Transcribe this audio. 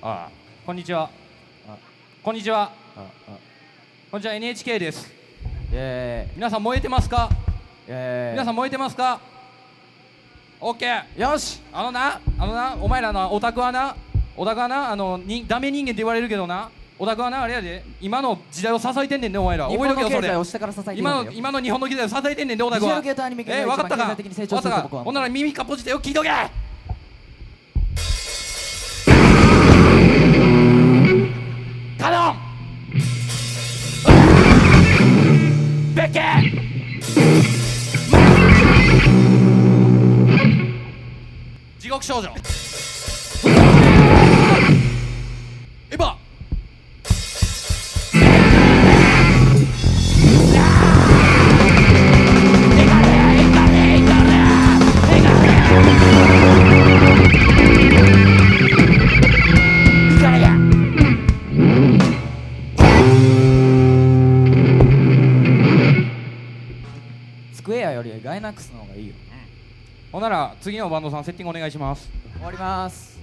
あこんにちは。こんにちは。こんにちは。NHK です。皆さん燃えてますか？皆さん燃えてますか？オッケー。よし。あのなあのなお前らのオタクはなオタクはなあのにダメ人間って言われるけどな。オタクはなあれやで今の時代を支えてんねんねお前ら。日覚えとけよそれ。今の今の日本の経済を支えてんねんでオタクは。えー、分かったか？分かったか？ほんなら耳かっぽじってよ聞いとけ！カノン！ベッケ地獄少女スクエアよりガイナックスの方がいいよ、う、ほんなら次のバンドさんセッティングお願いします。終わります。